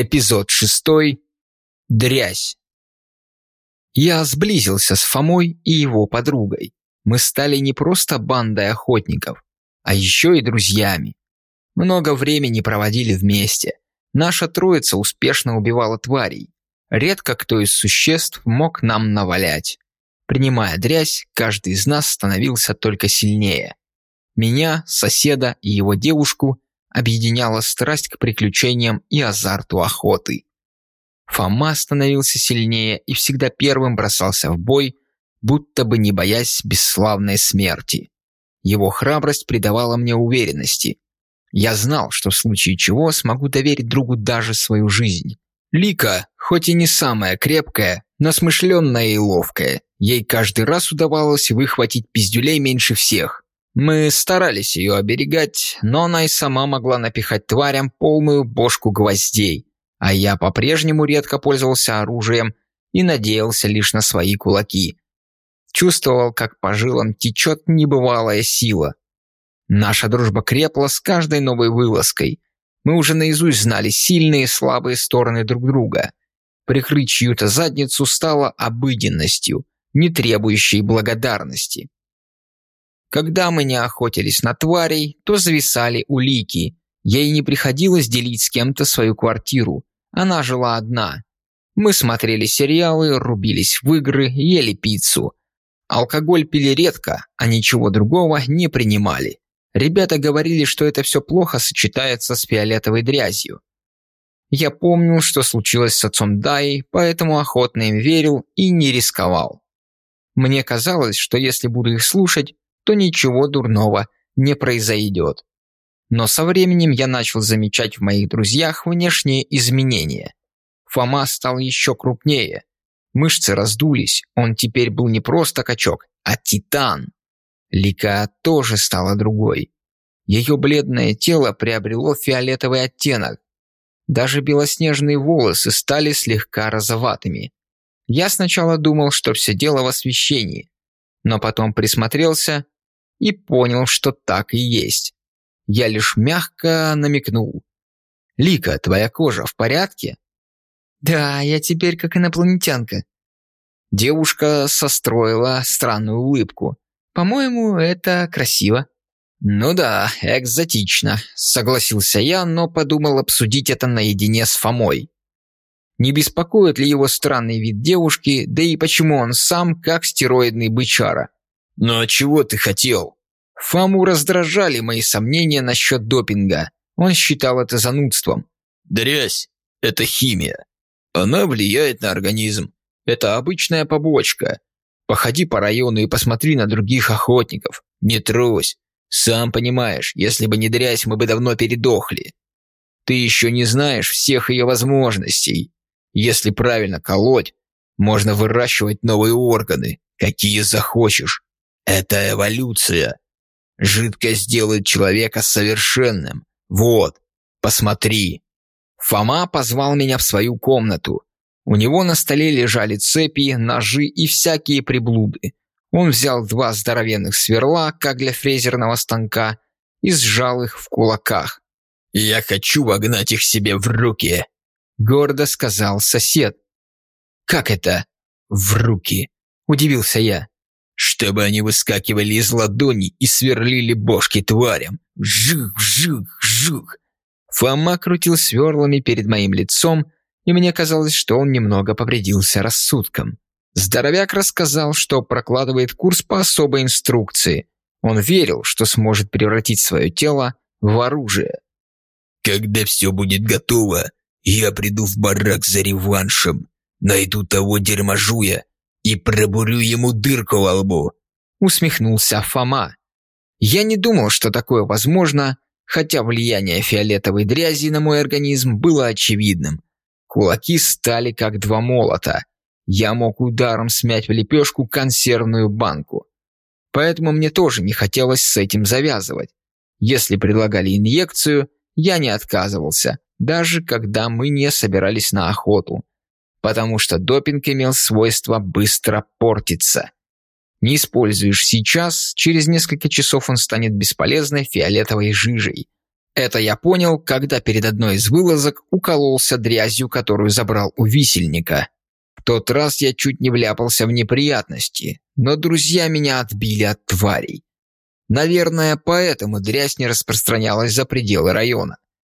Эпизод шестой. Дрязь. Я сблизился с Фомой и его подругой. Мы стали не просто бандой охотников, а еще и друзьями. Много времени проводили вместе. Наша троица успешно убивала тварей. Редко кто из существ мог нам навалять. Принимая дрязь, каждый из нас становился только сильнее. Меня, соседа и его девушку объединяла страсть к приключениям и азарту охоты. Фома становился сильнее и всегда первым бросался в бой, будто бы не боясь бесславной смерти. Его храбрость придавала мне уверенности. Я знал, что в случае чего смогу доверить другу даже свою жизнь. Лика, хоть и не самая крепкая, но смышленная и ловкая. Ей каждый раз удавалось выхватить пиздюлей меньше всех. Мы старались ее оберегать, но она и сама могла напихать тварям полную бошку гвоздей, а я по-прежнему редко пользовался оружием и надеялся лишь на свои кулаки. Чувствовал, как по жилам течет небывалая сила. Наша дружба крепла с каждой новой вылазкой. Мы уже наизусть знали сильные и слабые стороны друг друга. Прикрыть чью-то задницу стало обыденностью, не требующей благодарности. Когда мы не охотились на тварей, то зависали улики. Ей не приходилось делить с кем-то свою квартиру. Она жила одна. Мы смотрели сериалы, рубились в игры, ели пиццу. Алкоголь пили редко, а ничего другого не принимали. Ребята говорили, что это все плохо сочетается с фиолетовой дрязью. Я помнил, что случилось с отцом Даи, поэтому охотно им верил и не рисковал. Мне казалось, что если буду их слушать, то ничего дурного не произойдет. Но со временем я начал замечать в моих друзьях внешние изменения. Фома стал еще крупнее. Мышцы раздулись, он теперь был не просто качок, а титан. Лика тоже стала другой. Ее бледное тело приобрело фиолетовый оттенок. Даже белоснежные волосы стали слегка розоватыми. Я сначала думал, что все дело в освещении, но потом присмотрелся и понял, что так и есть. Я лишь мягко намекнул. «Лика, твоя кожа в порядке?» «Да, я теперь как инопланетянка». Девушка состроила странную улыбку. «По-моему, это красиво». «Ну да, экзотично», — согласился я, но подумал обсудить это наедине с Фомой. Не беспокоит ли его странный вид девушки, да и почему он сам как стероидный бычара? «Ну а чего ты хотел?» Фаму раздражали мои сомнения насчет допинга. Он считал это занудством. «Дрязь – это химия. Она влияет на организм. Это обычная побочка. Походи по району и посмотри на других охотников. Не трусь. Сам понимаешь, если бы не дрязь, мы бы давно передохли. Ты еще не знаешь всех ее возможностей. Если правильно колоть, можно выращивать новые органы, какие захочешь. Это эволюция. Жидкость делает человека совершенным. Вот, посмотри. Фома позвал меня в свою комнату. У него на столе лежали цепи, ножи и всякие приблуды. Он взял два здоровенных сверла, как для фрезерного станка, и сжал их в кулаках. «Я хочу вогнать их себе в руки», — гордо сказал сосед. «Как это? В руки?» — удивился я чтобы они выскакивали из ладони и сверлили бошки тварям. Жух, жух, жух. Фома крутил сверлами перед моим лицом, и мне казалось, что он немного повредился рассудком. Здоровяк рассказал, что прокладывает курс по особой инструкции. Он верил, что сможет превратить свое тело в оружие. «Когда все будет готово, я приду в барак за реваншем, найду того дерьможуя и пробурю ему дырку во лбу», — усмехнулся Фома. Я не думал, что такое возможно, хотя влияние фиолетовой дрязи на мой организм было очевидным. Кулаки стали как два молота. Я мог ударом смять в лепешку консервную банку. Поэтому мне тоже не хотелось с этим завязывать. Если предлагали инъекцию, я не отказывался, даже когда мы не собирались на охоту потому что допинг имел свойство быстро портиться. Не используешь сейчас, через несколько часов он станет бесполезной фиолетовой жижей. Это я понял, когда перед одной из вылазок укололся дрязью, которую забрал у висельника. В тот раз я чуть не вляпался в неприятности, но друзья меня отбили от тварей. Наверное, поэтому дрязь не распространялась за пределы района.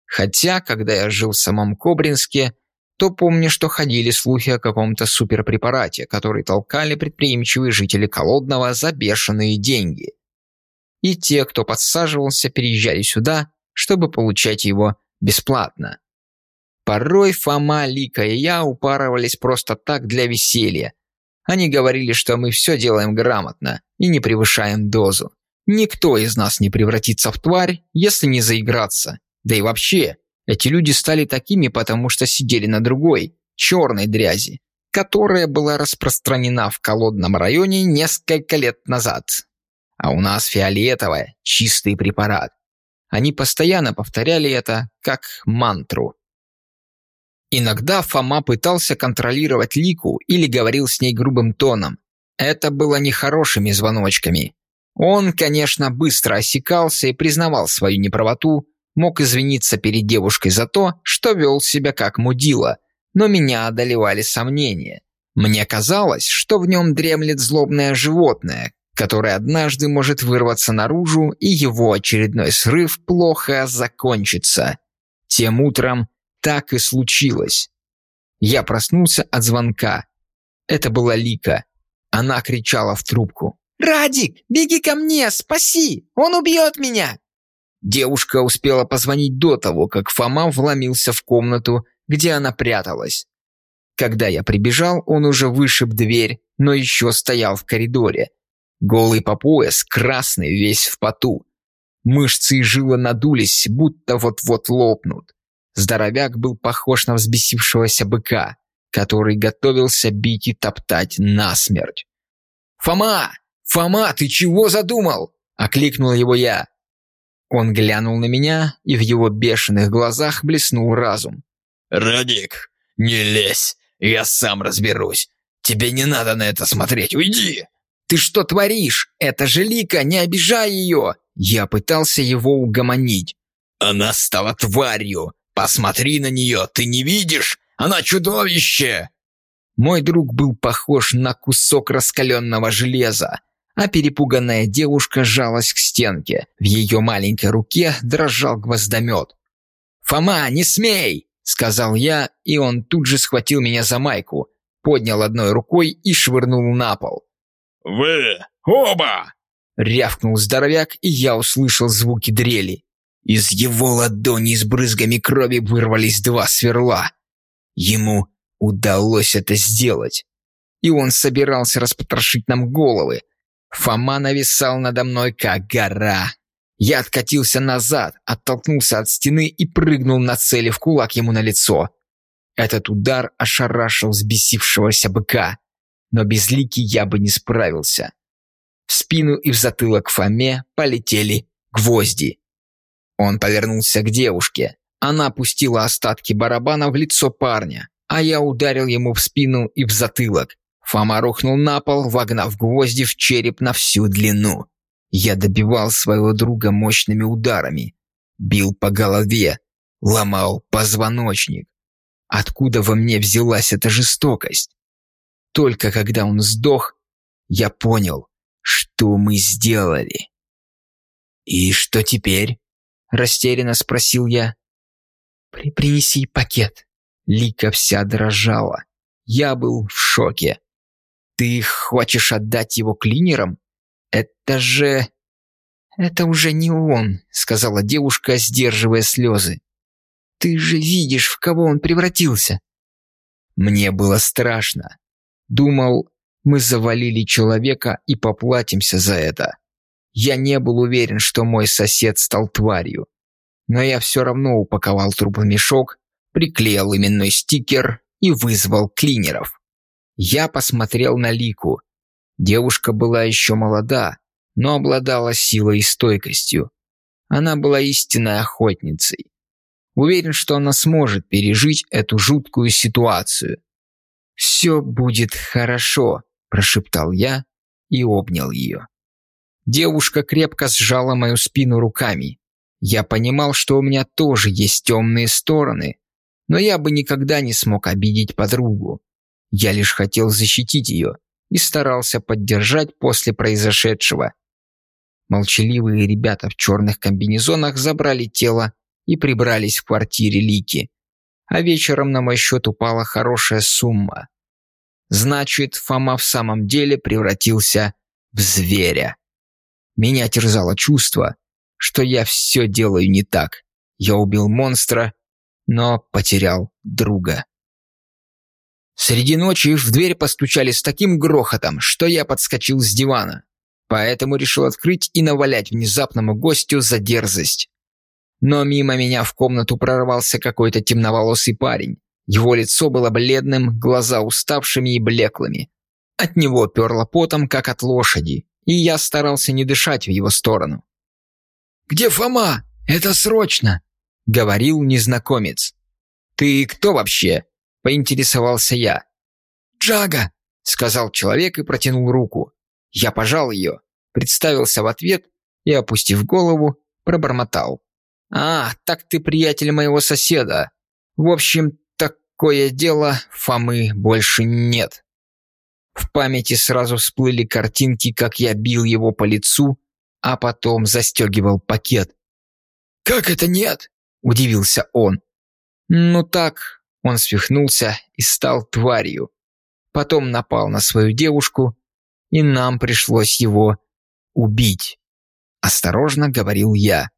Хотя, когда я жил в самом Кобринске, то помню, что ходили слухи о каком-то суперпрепарате, который толкали предприимчивые жители Колодного за бешеные деньги. И те, кто подсаживался, переезжали сюда, чтобы получать его бесплатно. Порой Фома, Лика и я упарывались просто так для веселья. Они говорили, что мы все делаем грамотно и не превышаем дозу. Никто из нас не превратится в тварь, если не заиграться. Да и вообще, эти люди стали такими, потому что сидели на другой, черной дрязи, которая была распространена в колодном районе несколько лет назад. А у нас фиолетовая, чистый препарат. Они постоянно повторяли это как мантру. Иногда Фома пытался контролировать Лику или говорил с ней грубым тоном. Это было нехорошими звоночками. Он, конечно, быстро осекался и признавал свою неправоту, мог извиниться перед девушкой за то, что вел себя как мудила, но меня одолевали сомнения. Мне казалось, что в нем дремлет злобное животное, который однажды может вырваться наружу, и его очередной срыв плохо закончится. Тем утром так и случилось. Я проснулся от звонка. Это была Лика. Она кричала в трубку. «Радик, беги ко мне, спаси! Он убьет меня!» Девушка успела позвонить до того, как Фома вломился в комнату, где она пряталась. Когда я прибежал, он уже вышиб дверь, но еще стоял в коридоре. Голый по пояс, красный, весь в поту. Мышцы и жилы надулись, будто вот-вот лопнут. Здоровяк был похож на взбесившегося быка, который готовился бить и топтать насмерть. «Фома! Фома, ты чего задумал?» – окликнул его я. Он глянул на меня, и в его бешеных глазах блеснул разум. «Радик, не лезь, я сам разберусь. Тебе не надо на это смотреть, уйди!» «Ты что творишь? Это же Лика, не обижай ее!» Я пытался его угомонить. «Она стала тварью! Посмотри на нее, ты не видишь? Она чудовище!» Мой друг был похож на кусок раскаленного железа, а перепуганная девушка жалась к стенке. В ее маленькой руке дрожал гвоздомет. «Фома, не смей!» – сказал я, и он тут же схватил меня за майку, поднял одной рукой и швырнул на пол. «Вы оба!» Рявкнул здоровяк, и я услышал звуки дрели. Из его ладони с брызгами крови вырвались два сверла. Ему удалось это сделать. И он собирался распотрошить нам головы. Фома нависал надо мной, как гора. Я откатился назад, оттолкнулся от стены и прыгнул на цели в кулак ему на лицо. Этот удар ошарашил взбесившегося быка но без Лики я бы не справился. В спину и в затылок Фоме полетели гвозди. Он повернулся к девушке. Она пустила остатки барабана в лицо парня, а я ударил ему в спину и в затылок. Фома рухнул на пол, вогнав гвозди в череп на всю длину. Я добивал своего друга мощными ударами. Бил по голове, ломал позвоночник. Откуда во мне взялась эта жестокость? Только когда он сдох, я понял, что мы сделали. «И что теперь?» – растерянно спросил я. При «Принеси пакет». Лика вся дрожала. Я был в шоке. «Ты хочешь отдать его клинерам? Это же...» «Это уже не он», — сказала девушка, сдерживая слезы. «Ты же видишь, в кого он превратился». Мне было страшно. Думал, мы завалили человека и поплатимся за это. Я не был уверен, что мой сосед стал тварью. Но я все равно упаковал труп в мешок, приклеил именной стикер и вызвал клинеров. Я посмотрел на Лику. Девушка была еще молода, но обладала силой и стойкостью. Она была истинной охотницей. Уверен, что она сможет пережить эту жуткую ситуацию. «Все будет хорошо», – прошептал я и обнял ее. Девушка крепко сжала мою спину руками. Я понимал, что у меня тоже есть темные стороны, но я бы никогда не смог обидеть подругу. Я лишь хотел защитить ее и старался поддержать после произошедшего. Молчаливые ребята в черных комбинезонах забрали тело и прибрались в квартире Лики. А вечером на мой счет упала хорошая сумма. Значит, Фома в самом деле превратился в зверя. Меня терзало чувство, что я все делаю не так. Я убил монстра, но потерял друга. Среди ночи в дверь постучали с таким грохотом, что я подскочил с дивана. Поэтому решил открыть и навалять внезапному гостю за дерзость. Но мимо меня в комнату прорвался какой-то темноволосый парень. Его лицо было бледным, глаза уставшими и блеклыми. От него перло потом, как от лошади, и я старался не дышать в его сторону. «Где Фома? Это срочно!» — говорил незнакомец. «Ты кто вообще?» — поинтересовался я. «Джага!» — сказал человек и протянул руку. Я пожал ее, представился в ответ и, опустив голову, пробормотал. «А, так ты приятель моего соседа. В общем, такое дело, Фомы больше нет». В памяти сразу всплыли картинки, как я бил его по лицу, а потом застегивал пакет. «Как это нет?» – удивился он. «Ну так, он свихнулся и стал тварью. Потом напал на свою девушку, и нам пришлось его убить. Осторожно говорил я.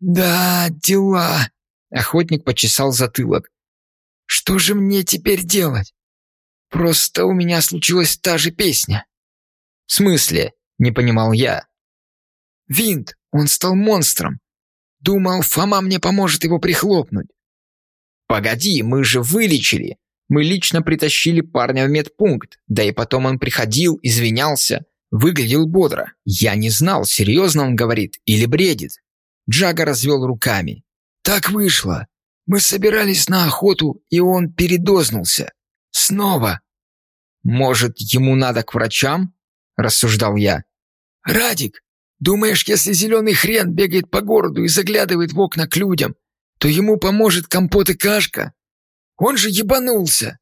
«Да, дела!» Охотник почесал затылок. «Что же мне теперь делать? Просто у меня случилась та же песня». «В смысле?» – не понимал я. «Винт, он стал монстром. Думал, Фома мне поможет его прихлопнуть». «Погоди, мы же вылечили. Мы лично притащили парня в медпункт, да и потом он приходил, извинялся, выглядел бодро. Я не знал, серьезно он говорит или бредит». Джага развел руками. «Так вышло. Мы собирались на охоту, и он передознулся. Снова. Может, ему надо к врачам? Рассуждал я. Радик, думаешь, если зеленый хрен бегает по городу и заглядывает в окна к людям, то ему поможет компот и кашка? Он же ебанулся.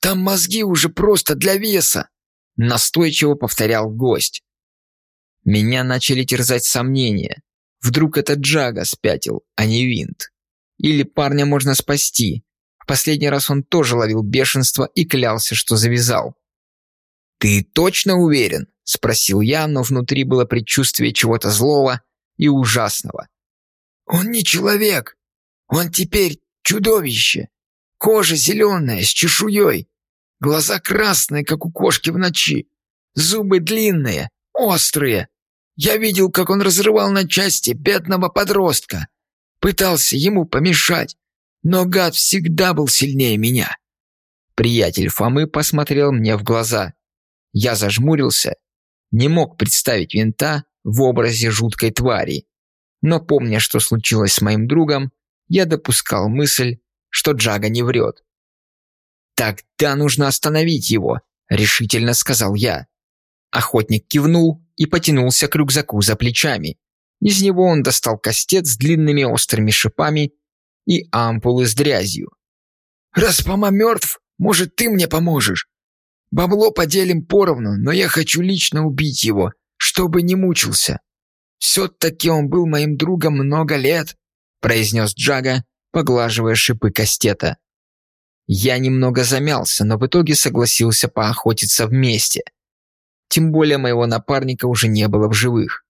Там мозги уже просто для веса. Настойчиво повторял гость. Меня начали терзать сомнения. Вдруг это Джага спятил, а не Винт. Или парня можно спасти, Последний раз он тоже ловил бешенство и клялся, что завязал. «Ты точно уверен?» – спросил я, но внутри было предчувствие чего-то злого и ужасного. «Он не человек. Он теперь чудовище. Кожа зеленая, с чешуей. Глаза красные, как у кошки в ночи. Зубы длинные, острые. Я видел, как он разрывал на части бедного подростка. Пытался ему помешать, но гад всегда был сильнее меня. Приятель Фомы посмотрел мне в глаза. Я зажмурился, не мог представить винта в образе жуткой твари. Но помня, что случилось с моим другом, я допускал мысль, что Джага не врет. «Тогда нужно остановить его», — решительно сказал я. Охотник кивнул и потянулся к рюкзаку за плечами. Из него он достал кастет с длинными острыми шипами и ампулы с дрязью. «Раз Фома мертв, может, ты мне поможешь? Бабло поделим поровну, но я хочу лично убить его, чтобы не мучился. Все-таки он был моим другом много лет», произнес Джага, поглаживая шипы кастета. Я немного замялся, но в итоге согласился поохотиться вместе. Тем более моего напарника уже не было в живых.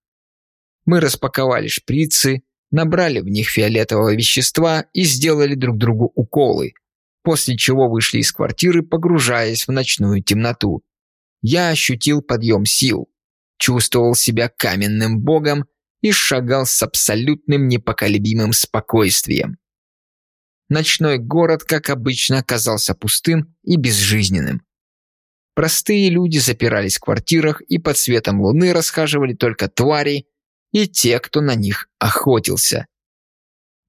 Мы распаковали шприцы, набрали в них фиолетового вещества и сделали друг другу уколы, после чего вышли из квартиры, погружаясь в ночную темноту. Я ощутил подъем сил, чувствовал себя каменным богом и шагал с абсолютным непоколебимым спокойствием. Ночной город, как обычно, оказался пустым и безжизненным. Простые люди запирались в квартирах и под светом луны расхаживали только твари, и те, кто на них охотился.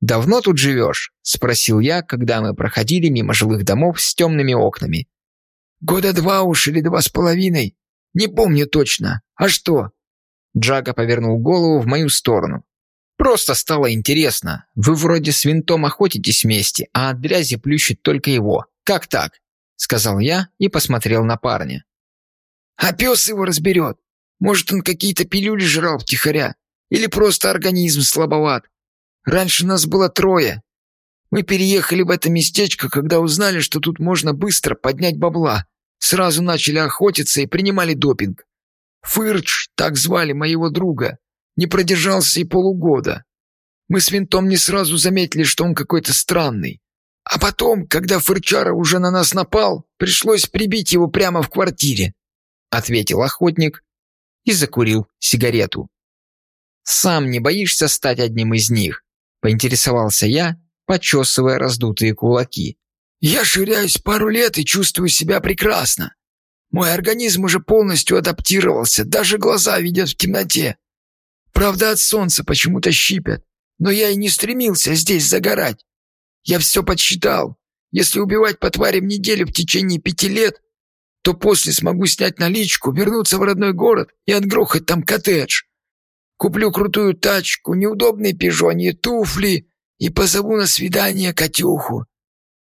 «Давно тут живешь?» – спросил я, когда мы проходили мимо жилых домов с темными окнами. «Года два уж или два с половиной. Не помню точно. А что?» Джага повернул голову в мою сторону. Просто стало интересно. Вы вроде с винтом охотитесь вместе, а от дрязи плющит только его. Как так?» Сказал я и посмотрел на парня. «А пес его разберет. Может, он какие-то пилюли жрал втихаря. Или просто организм слабоват. Раньше нас было трое. Мы переехали в это местечко, когда узнали, что тут можно быстро поднять бабла. Сразу начали охотиться и принимали допинг. Фырч, так звали моего друга, не продержался и полугода. Мы с винтом не сразу заметили, что он какой-то странный. А потом, когда Фырчара уже на нас напал, пришлось прибить его прямо в квартире», — ответил охотник и закурил сигарету. «Сам не боишься стать одним из них?» — поинтересовался я, почесывая раздутые кулаки. «Я ширяюсь пару лет и чувствую себя прекрасно. Мой организм уже полностью адаптировался, даже глаза видят в темноте. Правда, от солнца почему-то щипят, но я и не стремился здесь загорать. Я все подсчитал. Если убивать по тварям неделю в течение пяти лет, то после смогу снять наличку, вернуться в родной город и отгрохать там коттедж. Куплю крутую тачку, неудобные пижоньи туфли и позову на свидание Катюху.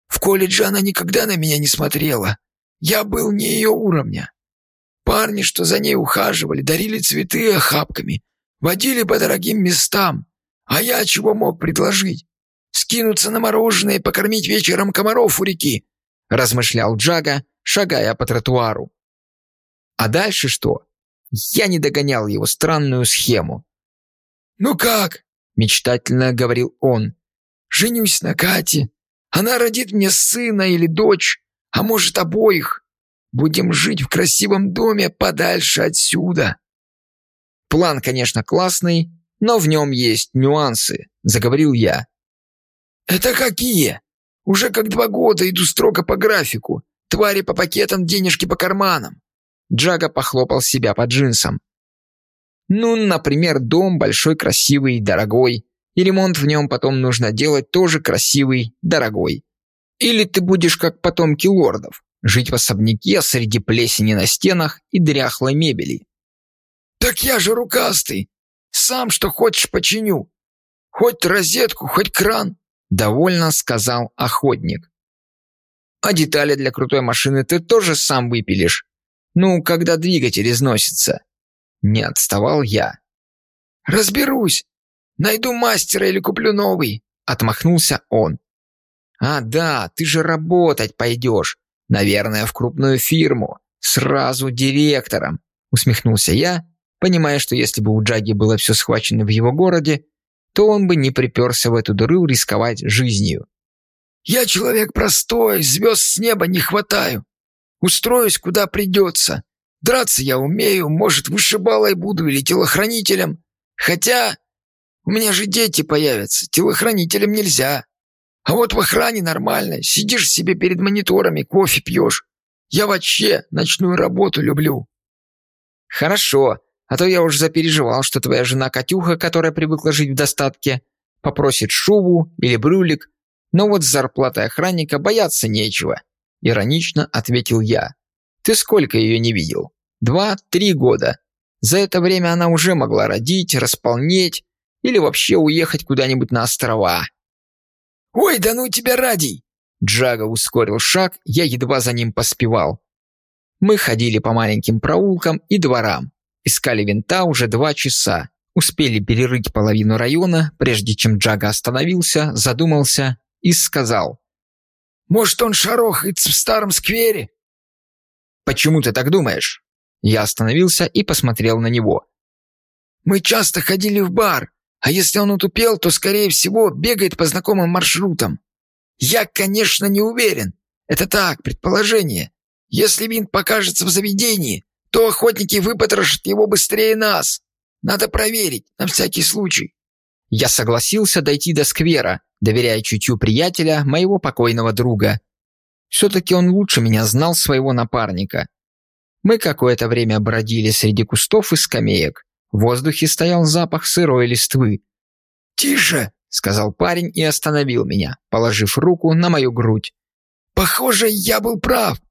В колледже она никогда на меня не смотрела. Я был не ее уровня. Парни, что за ней ухаживали, дарили цветы охапками, водили по дорогим местам. А я чего мог предложить? Скинуться на мороженое и покормить вечером комаров у реки, размышлял Джага, шагая по тротуару. А дальше что? Я не догонял его странную схему. «Ну как?» – мечтательно говорил он. «Женюсь на Кате. Она родит мне сына или дочь а может обоих. Будем жить в красивом доме подальше отсюда». «План, конечно, классный, но в нем есть нюансы», – заговорил я. «Это какие? Уже как два года иду строго по графику. Твари по пакетам, денежки по карманам». Джага похлопал себя по джинсам. «Ну, например, дом большой, красивый, дорогой. И ремонт в нем потом нужно делать тоже красивый, дорогой. Или ты будешь как потомки лордов, жить в особняке среди плесени на стенах и дряхлой мебели. «Так я же рукастый! Сам что хочешь починю! Хоть розетку, хоть кран!» — довольно сказал охотник. «А детали для крутой машины ты тоже сам выпилишь? Ну, когда двигатель износится?» Не отставал я. «Разберусь. Найду мастера или куплю новый», — отмахнулся он. «А, да, ты же работать пойдешь. Наверное, в крупную фирму. Сразу директором», — усмехнулся я, понимая, что если бы у Джаги было все схвачено в его городе, то он бы не приперся в эту дыру рисковать жизнью. «Я человек простой, звезд с неба не хватаю. Устроюсь, куда придется. Драться я умею, может, вышибалой буду или телохранителем. Хотя у меня же дети появятся, телохранителем нельзя. А вот в охране нормально. Сидишь себе перед мониторами, кофе пьешь. Я вообще ночную работу люблю». «Хорошо, а то я уже запереживал, что твоя жена Катюха, которая привыкла жить в достатке, попросит шубу или брюлик, но вот с зарплатой охранника бояться нечего», — иронично ответил я. «Ты сколько ее не видел? Два-три года. За это время она уже могла родить, располнеть или вообще уехать куда-нибудь на острова». «Ой, да ну тебя ради!» Джага ускорил шаг, я едва за ним поспевал. Мы ходили по маленьким проулкам и дворам. Искали винта уже два часа. Успели перерыть половину района, прежде чем Джага остановился, задумался и сказал. «Может, он шарохается в старом сквере?» «Почему ты так думаешь?» Я остановился и посмотрел на него. «Мы часто ходили в бар. А если он утупел, то, скорее всего, бегает по знакомым маршрутам. Я, конечно, не уверен. Это так, предположение. Если винт покажется в заведении, то охотники выпотрошат его быстрее нас. Надо проверить, на всякий случай. Я согласился дойти до сквера, доверяя чутью приятеля, моего покойного друга. Все-таки он лучше меня знал своего напарника. Мы какое-то время бродили среди кустов и скамеек. В воздухе стоял запах сырой листвы. «Тише!» — сказал парень и остановил меня, положив руку на мою грудь. «Похоже, я был прав!»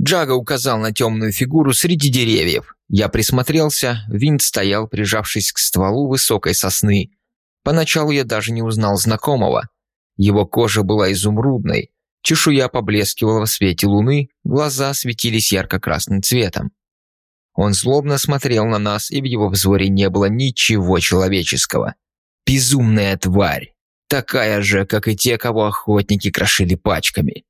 Джага указал на темную фигуру среди деревьев. Я присмотрелся, винт стоял, прижавшись к стволу высокой сосны. Поначалу я даже не узнал знакомого. Его кожа была изумрудной, чешуя поблескивала в свете луны, глаза светились ярко-красным цветом. Он злобно смотрел на нас, и в его взоре не было ничего человеческого. Безумная тварь, такая же, как и те, кого охотники крошили пачками.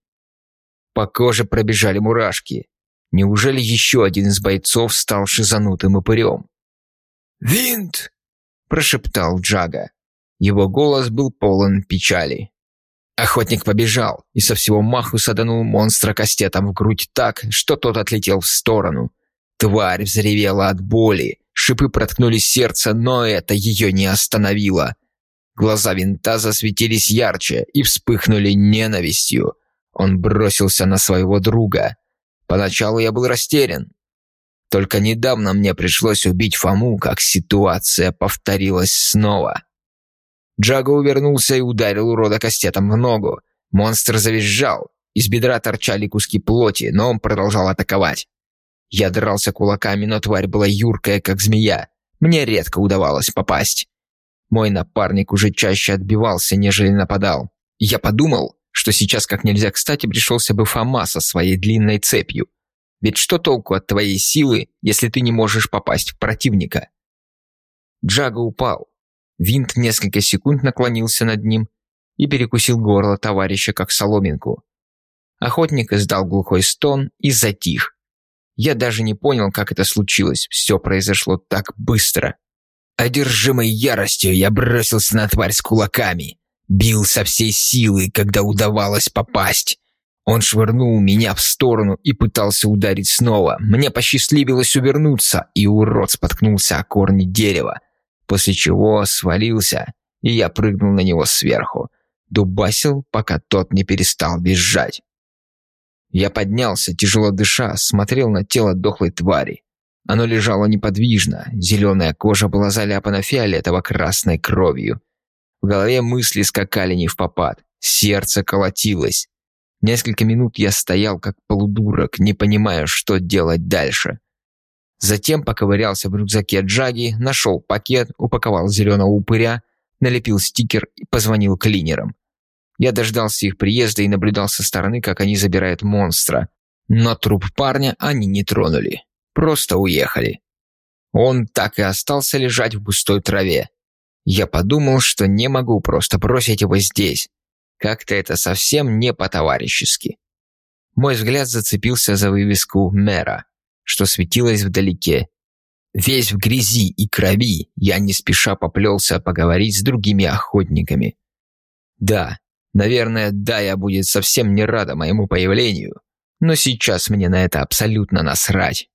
По коже пробежали мурашки. Неужели еще один из бойцов стал шизанутым упырем? «Винт!» – прошептал Джага. Его голос был полон печали. Охотник побежал и со всего маху саданул монстра кастетом в грудь так, что тот отлетел в сторону. Тварь взревела от боли, шипы проткнули сердце, но это ее не остановило. Глаза винта засветились ярче и вспыхнули ненавистью. Он бросился на своего друга. Поначалу я был растерян. Только недавно мне пришлось убить Фому, как ситуация повторилась снова. Джаго увернулся и ударил урода кастетом в ногу. Монстр завизжал. Из бедра торчали куски плоти, но он продолжал атаковать. Я дрался кулаками, но тварь была юркая, как змея. Мне редко удавалось попасть. Мой напарник уже чаще отбивался, нежели нападал. Я подумал, что сейчас как нельзя кстати пришелся бы Фома со своей длинной цепью. Ведь что толку от твоей силы, если ты не можешь попасть в противника? Джага упал. Винт несколько секунд наклонился над ним и перекусил горло товарища, как соломинку. Охотник издал глухой стон и затих. Я даже не понял, как это случилось. Все произошло так быстро. Одержимой яростью я бросился на тварь с кулаками. Бил со всей силы, когда удавалось попасть. Он швырнул меня в сторону и пытался ударить снова. Мне посчастливилось увернуться, и урод споткнулся о корни дерева после чего свалился, и я прыгнул на него сверху, дубасил, пока тот не перестал визжать. Я поднялся, тяжело дыша, смотрел на тело дохлой твари. Оно лежало неподвижно, зеленая кожа была заляпана фиолетово-красной кровью. В голове мысли скакали не в попад, сердце колотилось. Несколько минут я стоял как полудурок, не понимая, что делать дальше. Затем поковырялся в рюкзаке Джаги, нашел пакет, упаковал зеленого упыря, налепил стикер и позвонил клинерам. Я дождался их приезда и наблюдал со стороны, как они забирают монстра. Но труп парня они не тронули. Просто уехали. Он так и остался лежать в густой траве. Я подумал, что не могу просто бросить его здесь. Как-то это совсем не по-товарищески. Мой взгляд зацепился за вывеску мэра что светилось вдалеке. Весь в грязи и крови, я не спеша поплелся поговорить с другими охотниками. Да, наверное, Дая будет совсем не рада моему появлению, но сейчас мне на это абсолютно насрать.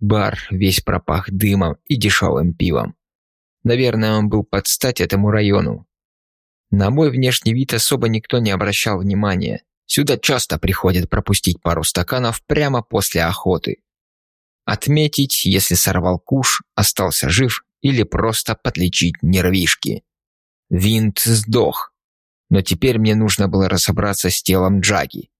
Бар весь пропах дымом и дешевым пивом. Наверное, он был под стать этому району. На мой внешний вид особо никто не обращал внимания. Сюда часто приходят пропустить пару стаканов прямо после охоты. Отметить, если сорвал куш, остался жив или просто подлечить нервишки. Винт сдох. Но теперь мне нужно было разобраться с телом Джаги.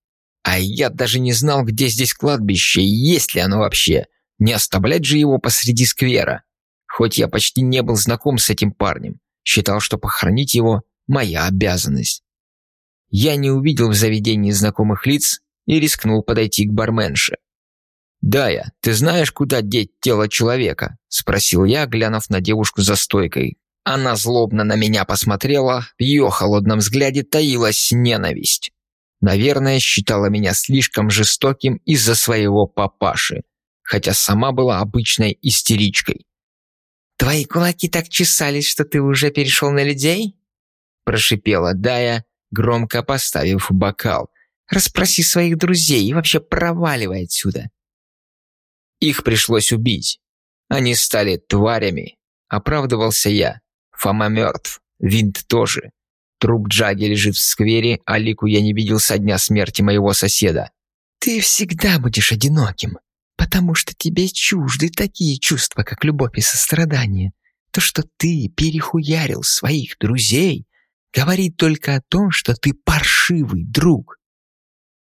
А я даже не знал, где здесь кладбище и есть ли оно вообще. Не оставлять же его посреди сквера. Хоть я почти не был знаком с этим парнем, считал, что похоронить его – моя обязанность. Я не увидел в заведении знакомых лиц и рискнул подойти к барменше. «Дая, ты знаешь, куда деть тело человека?» – спросил я, глянув на девушку за стойкой. Она злобно на меня посмотрела, в ее холодном взгляде таилась ненависть. Наверное, считала меня слишком жестоким из-за своего папаши, хотя сама была обычной истеричкой. «Твои кулаки так чесались, что ты уже перешел на людей?» Прошипела Дая, громко поставив бокал. «Расспроси своих друзей и вообще проваливай отсюда!» Их пришлось убить. Они стали тварями. Оправдывался я. Фома мертв. Винт тоже. Труп Джаги лежит в сквере, а Лику я не видел со дня смерти моего соседа. «Ты всегда будешь одиноким, потому что тебе чужды такие чувства, как любовь и сострадание. То, что ты перехуярил своих друзей, говорит только о том, что ты паршивый друг».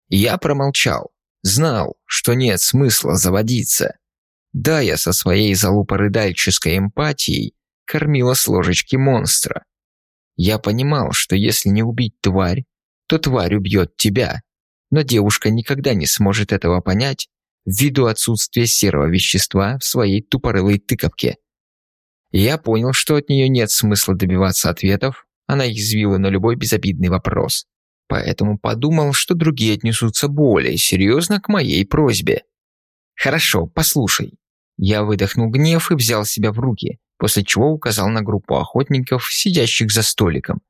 Я промолчал. Знал, что нет смысла заводиться. Да, я со своей залупорыдальческой эмпатией кормила с ложечки монстра. Я понимал, что если не убить тварь, то тварь убьет тебя. Но девушка никогда не сможет этого понять ввиду отсутствия серого вещества в своей тупорылой тыковке. Я понял, что от нее нет смысла добиваться ответов, она извила на любой безобидный вопрос. Поэтому подумал, что другие отнесутся более серьезно к моей просьбе. «Хорошо, послушай». Я выдохнул гнев и взял себя в руки, после чего указал на группу охотников, сидящих за столиком.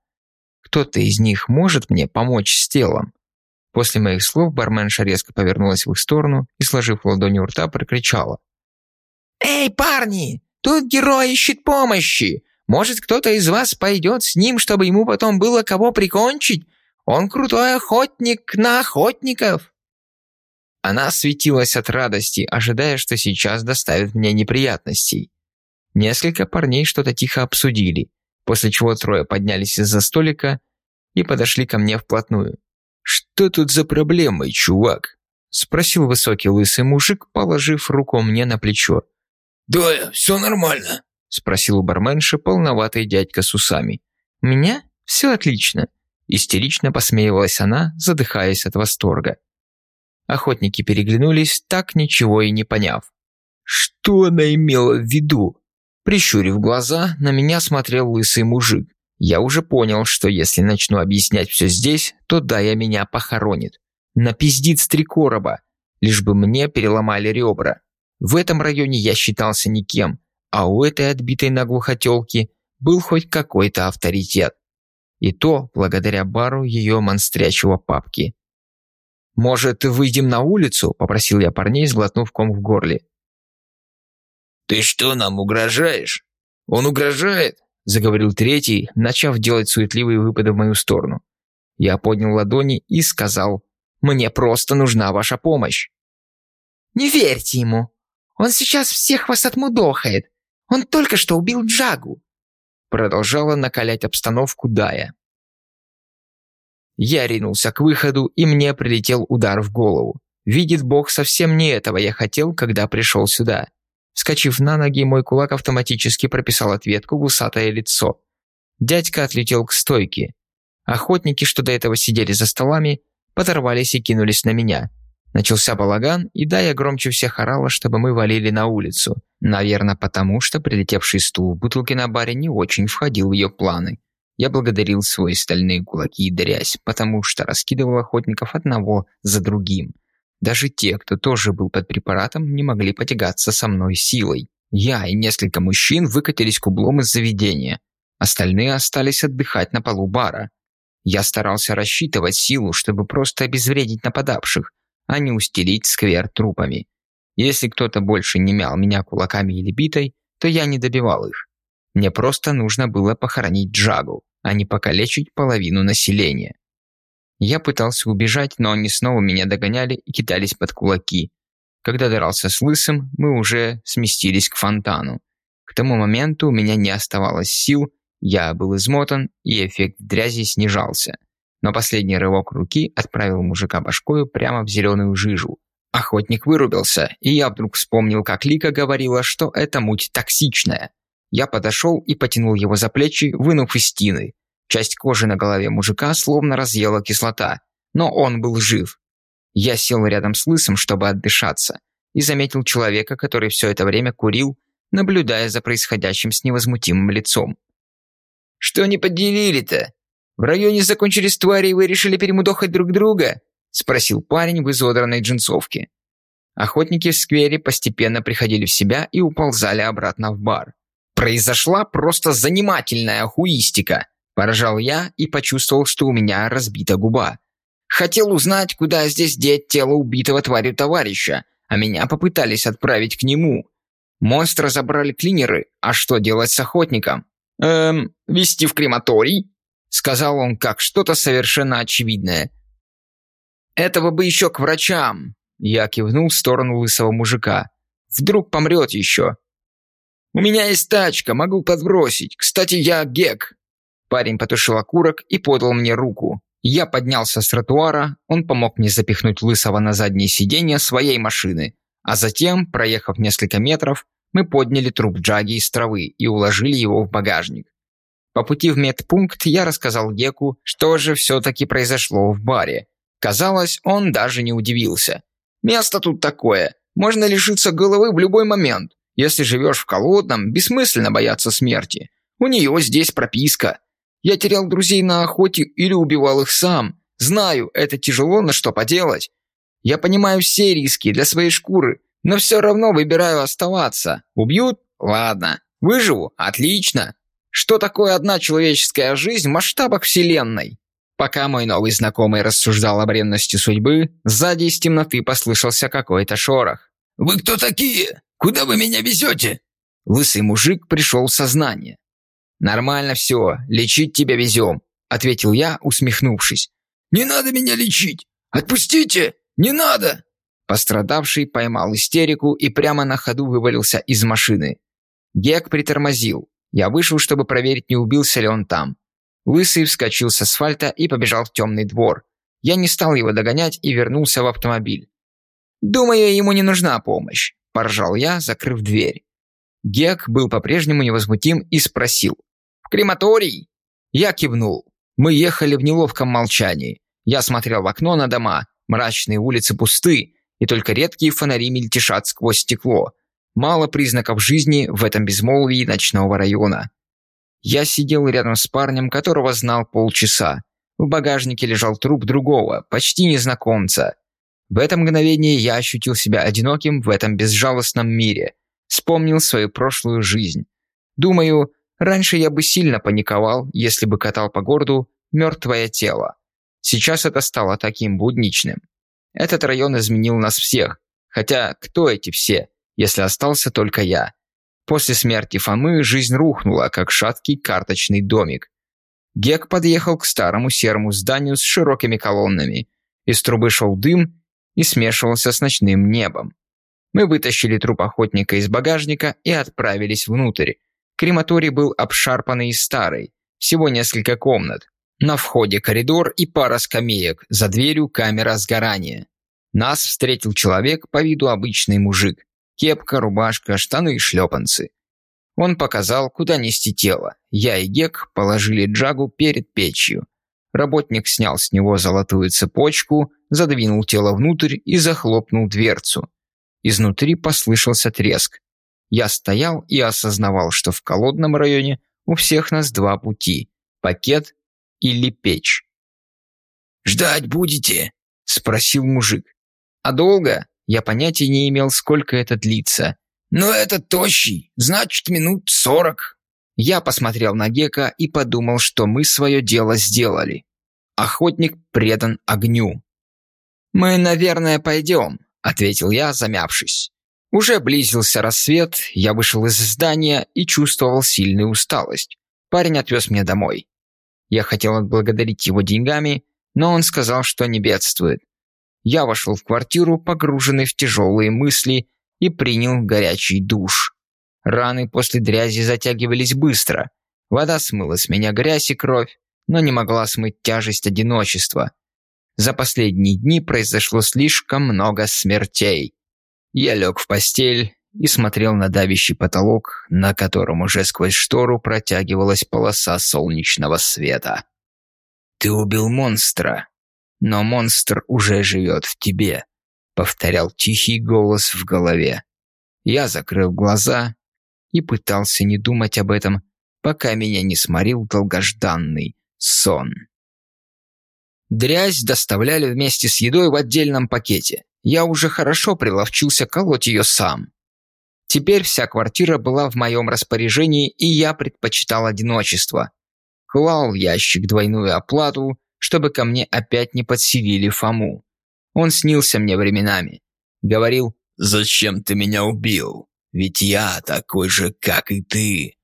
«Кто-то из них может мне помочь с телом?» После моих слов барменша резко повернулась в их сторону и, сложив ладони у рта, прокричала. «Эй, парни! Тут герой ищет помощи! Может, кто-то из вас пойдет с ним, чтобы ему потом было кого прикончить? Он крутой охотник на охотников!» Она светилась от радости, ожидая, что сейчас доставит мне неприятностей. Несколько парней что-то тихо обсудили, после чего трое поднялись из-за столика и подошли ко мне вплотную. «Что тут за проблемы, чувак?» – спросил высокий лысый мужик, положив руку мне на плечо. «Да, все нормально», – спросил у барменши полноватый дядька с усами. «Меня? Все отлично», – истерично посмеивалась она, задыхаясь от восторга. Охотники переглянулись, так ничего и не поняв. Что она имела в виду? Прищурив глаза, на меня смотрел лысый мужик. Я уже понял, что если начну объяснять все здесь, то Дая меня похоронит. Напиздит три короба, лишь бы мне переломали ребра. В этом районе я считался никем, а у этой отбитой наглухо тёлки был хоть какой-то авторитет. И то благодаря бару ее монстрячего папки. «Может, выйдем на улицу?» – попросил я парней, сглотнув ком в горле. «Ты что, нам угрожаешь?» «Он угрожает?» – заговорил третий, начав делать суетливые выпады в мою сторону. Я поднял ладони и сказал, «Мне просто нужна ваша помощь». «Не верьте ему. Он сейчас всех вас отмудохает. Он только что убил Джагу». Продолжала накалять обстановку Дая. Я ринулся к выходу, и мне прилетел удар в голову. Видит Бог, совсем не этого я хотел, когда пришел сюда. Вскочив на ноги, мой кулак автоматически прописал ответку в усатое лицо. Дядька отлетел к стойке. Охотники, что до этого сидели за столами, подорвались и кинулись на меня. Начался балаган, и да, я громче всех орала, чтобы мы валили на улицу. Наверное, потому что прилетевший стул в бутылке на баре не очень входил в ее планы. Я благодарил свои стальные кулаки и дрязь, потому что раскидывал охотников одного за другим. Даже те, кто тоже был под препаратом, не могли потягаться со мной силой. Я и несколько мужчин выкатились к углом из заведения. Остальные остались отдыхать на полу бара. Я старался рассчитывать силу, чтобы просто обезвредить нападавших, а не устелить сквер трупами. Если кто-то больше не мял меня кулаками или битой, то я не добивал их. Мне просто нужно было похоронить Джагу, а не покалечить половину населения. Я пытался убежать, но они снова меня догоняли и кидались под кулаки. Когда дрался с Лысым, мы уже сместились к фонтану. К тому моменту у меня не оставалось сил, я был измотан, и эффект дрязи снижался. Но последний рывок руки отправил мужика башкою прямо в зеленую жижу. Охотник вырубился, и я вдруг вспомнил, как Лика говорила, что эта муть токсичная. Я подошел и потянул его за плечи, вынув из стены. Часть кожи на голове мужика словно разъела кислота, но он был жив. Я сел рядом с Лысым, чтобы отдышаться, и заметил человека, который все это время курил, наблюдая за происходящим с невозмутимым лицом. «Что не поделили-то? В районе закончились твари, и вы решили перемудохать друг друга?» спросил парень в изодранной джинсовке. Охотники в сквере постепенно приходили в себя и уползали обратно в бар. Произошла просто занимательная хуистика. Поражал я и почувствовал, что у меня разбита губа. Хотел узнать, куда здесь деть тело убитого тварью товарища, а меня попытались отправить к нему. Монстра забрали клинеры, а что делать с охотником? Эм, вести в крематорий? Сказал он как что-то совершенно очевидное. Этого бы еще к врачам. Я кивнул в сторону лысого мужика. Вдруг помрет еще. У меня есть тачка, могу подбросить. Кстати, я гек. Парень потушил окурок и подал мне руку. Я поднялся с тротуара, он помог мне запихнуть Лысого на заднее сиденье своей машины, а затем, проехав несколько метров, мы подняли труп Джаги из травы и уложили его в багажник. По пути в медпункт я рассказал Геку, что же все-таки произошло в баре. Казалось, он даже не удивился. «Место тут такое. Можно лишиться головы в любой момент. Если живешь в Колодном, бессмысленно бояться смерти. У нее здесь прописка. Я терял друзей на охоте или убивал их сам. Знаю, это тяжело, но что поделать. Я понимаю все риски для своей шкуры, но все равно выбираю оставаться. Убьют? Ладно. Выживу? Отлично. Что такое одна человеческая жизнь в масштабах Вселенной? Пока мой новый знакомый рассуждал о бренности судьбы, сзади из темноты послышался какой-то шорох. «Вы кто такие? Куда вы меня везете?» Лысый мужик пришел в сознание. «Нормально все, лечить тебя везем», — ответил я, усмехнувшись. «Не надо меня лечить! Отпустите! Не надо!» Пострадавший поймал истерику и прямо на ходу вывалился из машины. Гек притормозил. Я вышел, чтобы проверить, не убился ли он там. Лысый вскочил с асфальта и побежал в темный двор. Я не стал его догонять и вернулся в автомобиль. «Думаю, ему не нужна помощь», – поржал я, закрыв дверь. Гек был по-прежнему невозмутим и спросил. «В крематорий?» Я кивнул. Мы ехали в неловком молчании. Я смотрел в окно на дома, мрачные улицы пусты, и только редкие фонари мельтешат сквозь стекло. Мало признаков жизни в этом безмолвии ночного района. Я сидел рядом с парнем, которого знал полчаса. В багажнике лежал труп другого, почти незнакомца. В это мгновение я ощутил себя одиноким в этом безжалостном мире. Вспомнил свою прошлую жизнь. Думаю, раньше я бы сильно паниковал, если бы катал по городу мертвое тело. Сейчас это стало таким будничным. Этот район изменил нас всех. Хотя кто эти все? если остался только я. После смерти Фомы жизнь рухнула, как шаткий карточный домик. Гек подъехал к старому серому зданию с широкими колоннами. Из трубы шел дым и смешивался с ночным небом. Мы вытащили труп охотника из багажника и отправились внутрь. Крематорий был обшарпанный и старый, всего несколько комнат. На входе коридор и пара скамеек, за дверью камера сгорания. Нас встретил человек по виду обычный мужик. Кепка, рубашка, штаны и шлепанцы. Он показал, куда нести тело. Я и Гек положили джагу перед печью. Работник снял с него золотую цепочку, задвинул тело внутрь и захлопнул дверцу. Изнутри послышался треск. Я стоял и осознавал, что в колодном районе у всех нас два пути – пакет или печь. «Ждать будете?» – спросил мужик. «А долго?» Я понятия не имел, сколько это длится. «Но это тощий, значит, минут сорок». Я посмотрел на Гека и подумал, что мы свое дело сделали. Охотник предан огню. «Мы, наверное, пойдем», — ответил я, замявшись. Уже близился рассвет, я вышел из здания и чувствовал сильную усталость. Парень отвез меня домой. Я хотел отблагодарить его деньгами, но он сказал, что не бедствует. Я вошел в квартиру, погруженный в тяжелые мысли, и принял горячий душ. Раны после дрязи затягивались быстро. Вода смыла с меня грязь и кровь, но не могла смыть тяжесть одиночества. За последние дни произошло слишком много смертей. Я лег в постель и смотрел на давящий потолок, на котором уже сквозь штору протягивалась полоса солнечного света. «Ты убил монстра», но монстр уже живет в тебе», — повторял тихий голос в голове. Я закрыл глаза и пытался не думать об этом, пока меня не сморил долгожданный сон. Дрязь доставляли вместе с едой в отдельном пакете. Я уже хорошо приловчился колоть ее сам. Теперь вся квартира была в моем распоряжении, и я предпочитал одиночество. Клал в ящик двойную оплату, чтобы ко мне опять не подселили Фому. Он снился мне временами. Говорил, «Зачем ты меня убил? Ведь я такой же, как и ты».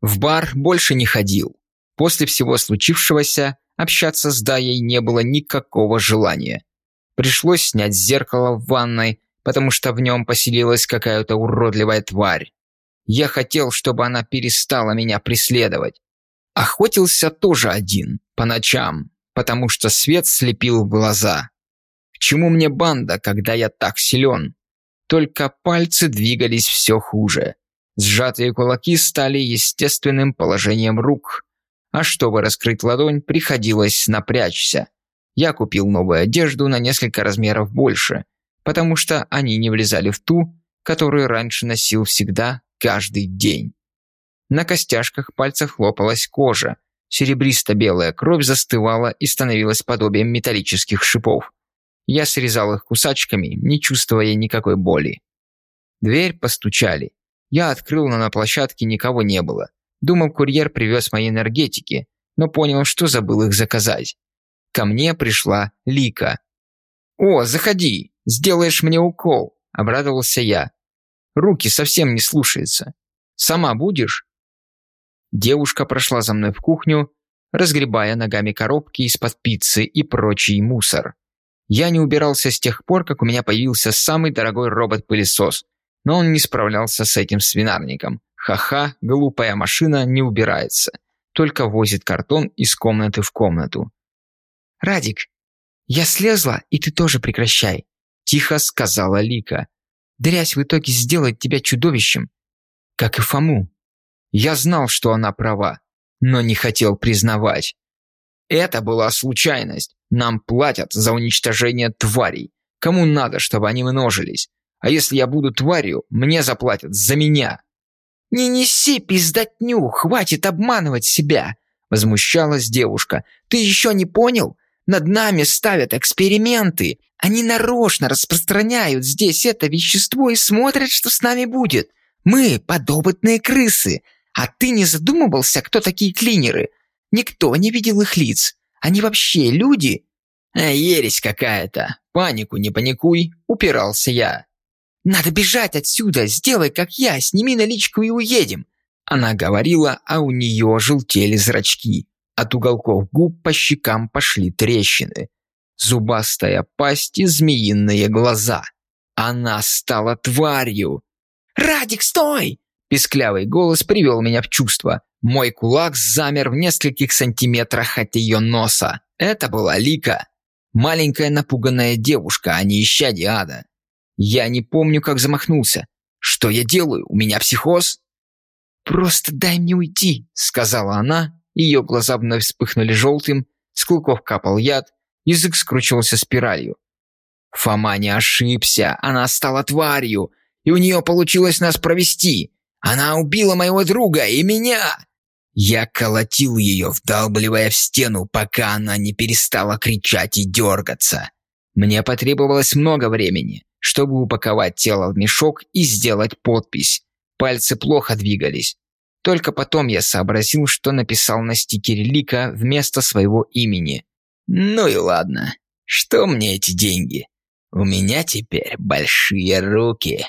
В бар больше не ходил. После всего случившегося общаться с Даей не было никакого желания. Пришлось снять зеркало в ванной, потому что в нем поселилась какая-то уродливая тварь. Я хотел, чтобы она перестала меня преследовать. Охотился тоже один, по ночам, потому что свет слепил глаза. К чему мне банда, когда я так силен? Только пальцы двигались все хуже. Сжатые кулаки стали естественным положением рук. А чтобы раскрыть ладонь, приходилось напрячься. Я купил новую одежду на несколько размеров больше, потому что они не влезали в ту, которую раньше носил всегда, каждый день. На костяшках пальцев хлопалась кожа, серебристо-белая кровь застывала и становилась подобием металлических шипов. Я срезал их кусачками, не чувствуя никакой боли. Дверь постучали. Я открыл, но на площадке никого не было. Думал, курьер привез мои энергетики, но понял, что забыл их заказать. Ко мне пришла Лика. «О, заходи, сделаешь мне укол», – обрадовался я. «Руки совсем не слушаются. Сама будешь?» Девушка прошла за мной в кухню, разгребая ногами коробки из-под пиццы и прочий мусор. Я не убирался с тех пор, как у меня появился самый дорогой робот-пылесос, но он не справлялся с этим свинарником. Ха-ха, глупая машина не убирается, только возит картон из комнаты в комнату. «Радик, я слезла, и ты тоже прекращай», – тихо сказала Лика. «Дрязь в итоге сделает тебя чудовищем, как и Фому». Я знал, что она права, но не хотел признавать. Это была случайность. Нам платят за уничтожение тварей. Кому надо, чтобы они множились? А если я буду тварью, мне заплатят за меня. «Не неси пиздатню, хватит обманывать себя!» Возмущалась девушка. «Ты еще не понял? Над нами ставят эксперименты. Они нарочно распространяют здесь это вещество и смотрят, что с нами будет. Мы подопытные крысы. А ты не задумывался, кто такие клинеры? Никто не видел их лиц. Они вообще люди?» а, «Ересь какая-то. Панику не паникуй», — упирался я. «Надо бежать отсюда, сделай, как я, сними наличку и уедем». Она говорила, а у нее желтели зрачки. От уголков губ по щекам пошли трещины. Зубастая пасть и змеиные глаза. Она стала тварью. «Радик, стой!» Песклявый голос привел меня в чувство. Мой кулак замер в нескольких сантиметрах от ее носа. Это была Лика. Маленькая напуганная девушка, а не исчадие ада. Я не помню, как замахнулся. Что я делаю? У меня психоз? «Просто дай мне уйти», — сказала она. Ее глаза вновь вспыхнули желтым, с клыков капал яд, язык скручивался спиралью. Фома не ошибся, она стала тварью, и у нее получилось нас провести. Она убила моего друга и меня!» Я колотил ее, вдалбливая в стену, пока она не перестала кричать и дергаться. Мне потребовалось много времени, чтобы упаковать тело в мешок и сделать подпись. Пальцы плохо двигались. Только потом я сообразил, что написал на стикере Лика вместо своего имени. Ну и ладно. Что мне эти деньги? У меня теперь большие руки.